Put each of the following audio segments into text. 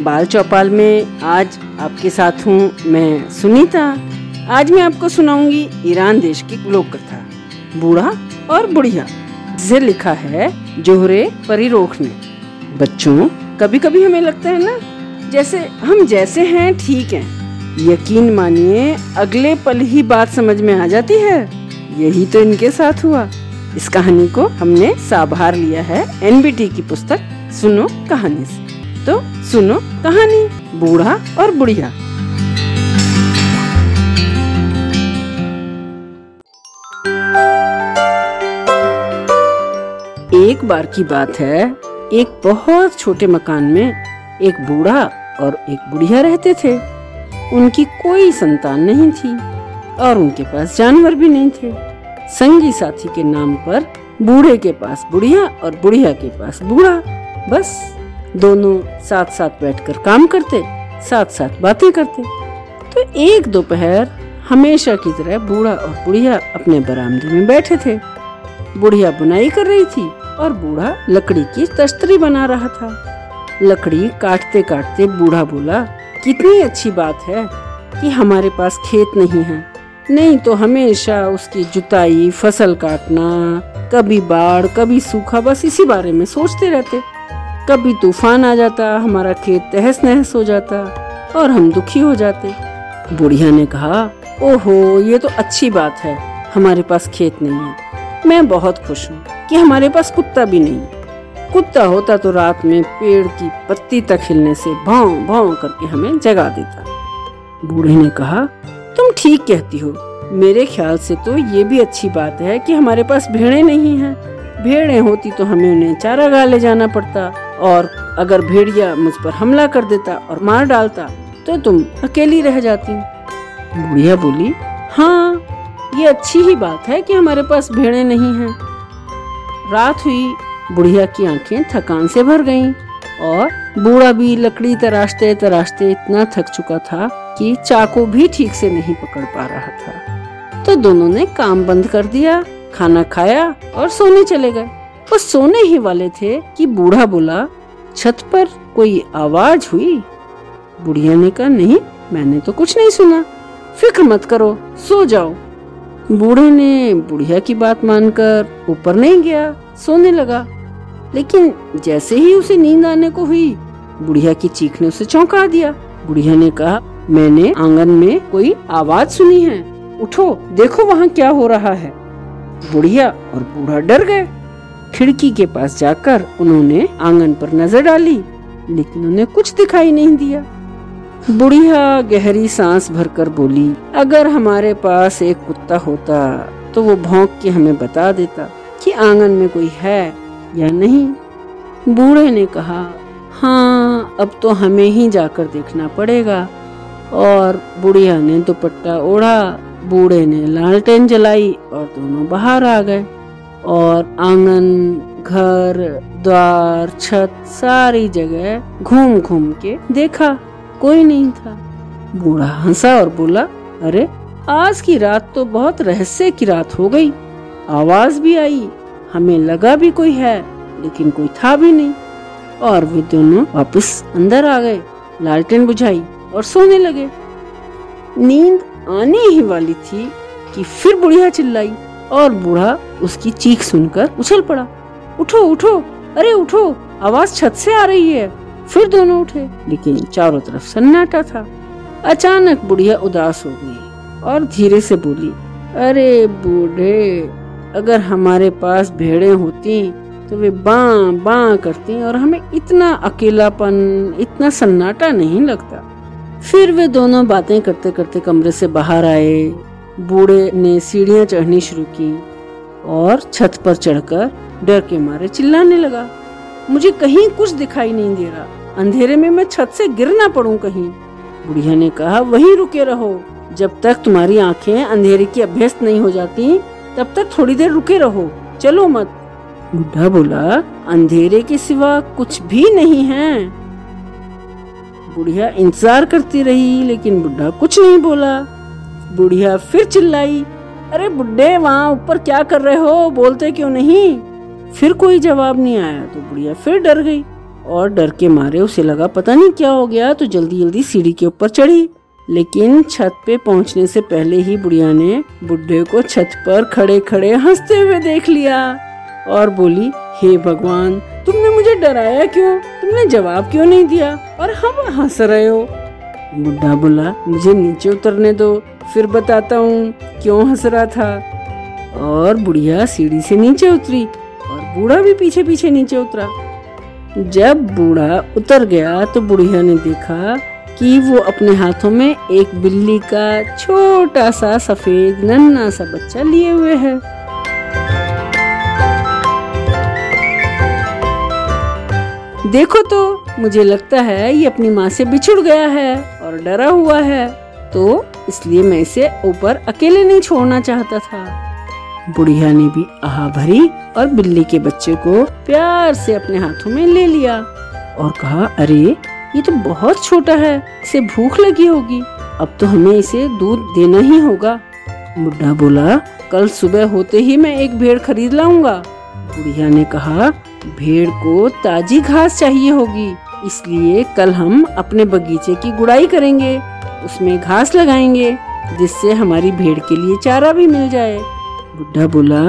बाल चौपाल में आज आपके साथ हूँ मैं सुनीता। आज मैं आपको सुनाऊँगी ईरान देश की लोक कथा बूढ़ा और बुढ़िया, जिसे लिखा है जोहरे परिरोख ने। बच्चों कभी कभी हमें लगता है ना, जैसे हम जैसे हैं, ठीक हैं। यकीन मानिए, अगले पल ही बात समझ में आ जाती है। यही तो इनके साथ हुआ। इस कहानी को हमने साभार लिया है एनबीटी की पुस्तक, सुनो कहानी से। तो सुनो कहानी, बूढ़ा और बुढ़िया। एक बार की बात है, एक बहुत छोटे मकान में एक बूढ़ा और एक बुढ़िया रहते थे। उनकी कोई संतान नहीं थी और उनके पास जानवर भी नहीं थे। संगी साथी के नाम पर बूढ़े के पास बुढ़िया और बुढ़िया के पास बूढ़ा, बस। दोनों साथ साथ बैठकर काम करते साथ साथ बातें करते। तो एक दोपहर हमेशा की तरह बूढ़ा और बुढ़िया अपने बरामदे में बैठे थे। बुढ़िया बुनाई कर रही थी और बूढ़ा लकड़ी की तश्तरी बना रहा था। लकड़ी काटते काटते बूढ़ा बोला, कितनी अच्छी बात है कि हमारे पास खेत नहीं है। नहीं तो हमेशा उसकी जुताई, फ़सल काटना, कभी बाढ़, कभी सूखा, बस इसी बारे में सोचते रहते। कभी तूफ़ान आ जाता, हमारा खेत तहस नहस हो जाता और हम दुखी हो जाते। बुढ़िया ने कहा, ओहो, ये तो अच्छी बात है, हमारे पास खेत नहीं है। मैं बहुत खुश हूँ कि हमारे पास कुत्ता भी नहीं कुत्ता होता तो रात में पेड़ की पत्ती तक हिलने से भाव भाव करके हमें जगा देता। बूढ़े ने कहा, तुम ठीक कहती हो। मेरे ख्याल से तो ये भी अच्छी बात है कि हमारे पास भेड़े नहीं हैं। भेड़े होती तो हमें उन्हें चारा ले जाना पड़ता। और अगर भेड़िया मुझ पर हमला कर देता और मार डालता तो तुम अकेली रह जाती। बुढ़िया बोली हाँ ये अच्छी ही बात है कि हमारे पास भेड़े नहीं हैं। रात हुई बुढ़िया की आँखें थकान से भर गईं और बूढ़ा भी लकड़ी तराशते तराशते इतना थक चुका था कि चाकू भी ठीक से नहीं पकड़ पा रहा था। तो दोनों ने काम बंद कर दिया खाना खाया और सोने चले गए। वो सोने ही वाले थे कि बूढ़ा बोला, छत पर कोई आवाज़ हुई? बुढ़िया ने कहा, नहीं, मैंने तो कुछ नहीं सुना। फ़िक्र मत करो, सो जाओ। बूढ़े ने बुढ़िया की बात मानकर ऊपर नहीं गया, सोने लगा। लेकिन जैसे ही उसे नींद आने को हुई, बुढ़िया की चीख ने उसे चौंका दिया। बुढ़िया ने कहा, मैंने आँगन में कोई आवाज़ सुनी है। उठो, देखो वहाँ क्या हो रहा है। बुढ़िया और बूढ़ा डर गए। खिड़की के पास जाकर उन्होंने आँगन पर नज़र डाली, लेकिन उन्हें कुछ दिखाई नहीं दिया। बुढ़िया गहरी सांस भरकर बोली, अगर हमारे पास एक कुत्ता होता तो वो भौंक के हमें बता देता कि आँगन में कोई है या नहीं। बूढ़े ने कहा हाँ अब तो हमें ही जाकर देखना पड़ेगा। और बुढ़िया ने दुपट्टा ओढ़ा बूढ़े ने लालटेन जलाई और दोनों बाहर आ गए। और आँगन, घर, द्वार, छत सारी जगह घूम घूम के देखा। कोई नहीं था। बूढ़ा हंसा और बोला, अरे, आज की रात तो बहुत रहस्य की रात हो गई। आवाज़ भी आई, हमें लगा भी कोई है, लेकिन कोई था भी नहीं। और वे दोनों वापस अंदर आ गए। लालटेन बुझाई और सोने लगे। नींद आने ही वाली थी कि फिर बुढ़िया चिल्लाई और बूढ़ा उसकी चीख सुनकर उछल पड़ा। उठो उठो, अरे उठो, आवाज़ छत से आ रही है। फिर दोनों उठे, लेकिन चारों तरफ़ सन्नाटा था। अचानक बुढ़िया उदास हो गई और धीरे से बोली, अरे बूढ़े, अगर हमारे पास भेड़े होती तो वे बाँ बाँ करती और हमें इतना अकेलापन, इतना सन्नाटा नहीं लगता। फिर वे दोनों बातें करते करते कमरे से बाहर आए। बूढ़े ने सीढ़ियाँ चढ़नी शुरू की और छत पर चढ़कर डर के मारे चिल्लाने लगा। मुझे कहीं कुछ दिखाई नहीं दे रहा। अंधेरे में मैं छत से गिर ना पड़ूं कहीं। बुढ़िया ने कहा, वहीं रुके रहो। जब तक तुम्हारी आँखें अंधेरे की अभ्यस्त नहीं हो जाती, तब तक थोड़ी देर रुके रहो। चलो मत। बुढ़ा बोला, अंधेरे के सिवा कुछ भी नहीं है। बुढ़िया इंतज़ार करती रही, लेकिन बुढ़ा कुछ नहीं बोला। बुढ़िया फिर चिल्लाई, अरे बुढ़े, वहाँ ऊपर क्या कर रहे हो? बोलते क्यों नहीं? फिर कोई जवाब नहीं आया तो बुढ़िया फिर डर गई और डर के मारे उसे लगा, पता नहीं क्या हो गया तो जल्दी जल्दी सीढ़ी के ऊपर चढ़ी। लेकिन छत पे पहुँचने से पहले ही बुढ़िया ने बुढ़े को छत पर खड़े खड़े हँसते हुए देख लिया और बोली, हे भगवान, तुमने मुझे डराया क्यों? तुमने जवाब क्यों नहीं दिया? और हम हंस रहे हो। बुढ़ा बोला, मुझे नीचे उतरने दो। फिर बताता हूँ क्यों हंस रहा था। और बुढ़िया सीढ़ी से नीचे उतरी और बूढ़ा भी पीछे पीछे नीचे उतरा। जब बूढ़ा उतर गया तो बुढ़िया ने देखा कि वो अपने हाथों में एक बिल्ली का छोटा सा सफ़ेद नन्ना सा बच्चा लिए हुए है। देखो तो मुझे लगता है ये अपनी माँ से बिछुड़ गया है और डरा हुआ है। तो इसलिए मैं इसे ऊपर अकेले नहीं छोड़ना चाहता था। बुढ़िया ने भी आह भरी और बिल्ली के बच्चे को प्यार से अपने हाथों में ले लिया और कहा, अरे, ये तो बहुत छोटा है, इसे भूख लगी होगी। अब तो हमें इसे दूध देना ही होगा। बुढ़ा बोला, कल सुबह होते ही मैं एक भेड़ खरीद लाऊँगा। बुढ़िया ने कहा, भेड़ को ताजी घास चाहिए होगी, इसलिए कल हम अपने बगीचे की गुड़ाई करेंगे, उसमें घास लगाएँगे, जिससे हमारी भेड़ के लिए चारा भी मिल जाए। बुढ़ा बोला,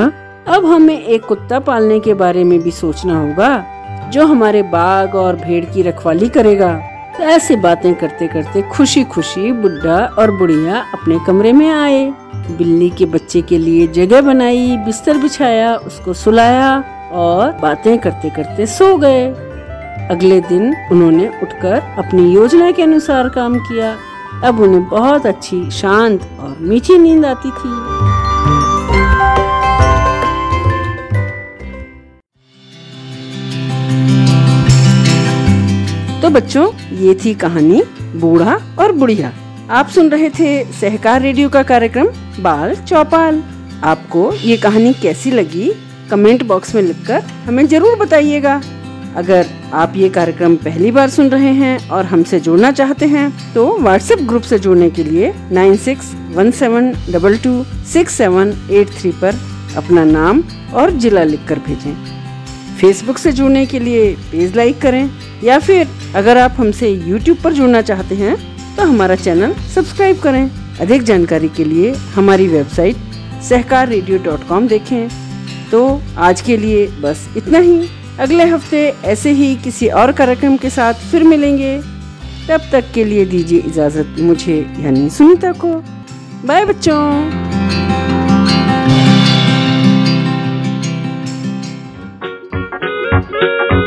अब हमें एक कुत्ता पालने के बारे में भी सोचना होगा, जो हमारे बाग और भेड़ की रखवाली करेगा। तो ऐसे बातें करते करते खुशी खुशी बुढ़ा और बुढ़िया अपने कमरे में आए। बिल्ली के बच्चे के लिए जगह बनाई, बिस्तर बिछाया, उसको सुलाया और बातें करते करते सो गए। अगले दिन उन्होंने उठकर अपनी योजना के अनुसार काम किया। अब उन्हें बहुत अच्छी, शांत और मीठी नींद आती थी। तो बच्चों, ये थी कहानी बूढ़ा और बुढ़िया। आप सुन रहे थे सहकार रेडियो का कार्यक्रम बाल चौपाल। आपको ये कहानी कैसी लगी, कमेंट बॉक्स में लिखकर हमें ज़रूर बताइएगा। अगर आप ये कार्यक्रम पहली बार सुन रहे हैं और हमसे जुड़ना चाहते हैं तो व्हाट्सएप ग्रुप से जुड़ने के लिए nine six one seven double two six seven eight three पर अपना नाम और जिला लिखकर भेजें। फेसबुक से जुड़ने के लिए पेज लाइक करें या फिर अगर आप हमसे यूट्यूब पर जुड़ना चाहते हैं तो हमारा चैनल सब्सक्राइब करें। अधिक जानकारी के लिए हमारी website Sahkar radio dot com देखें। तो आज के लिए बस इतना ही। अगले हफ़्ते ऐसे ही किसी और कार्यक्रम के साथ फिर मिलेंगे। तब तक के लिए दीजिए इजाज़त मुझे, यानी सुनीता को। बाय बच्चों। बाल